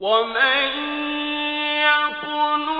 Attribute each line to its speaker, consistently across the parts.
Speaker 1: ومن يقنط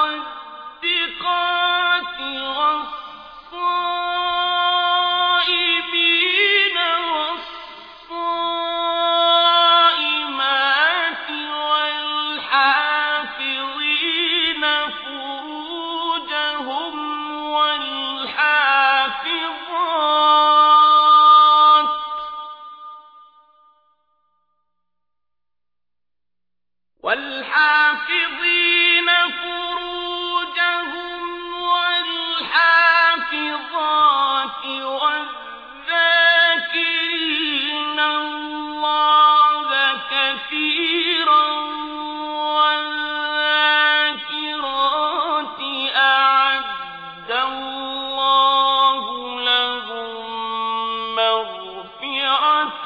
Speaker 1: قد مَغْفِرَةً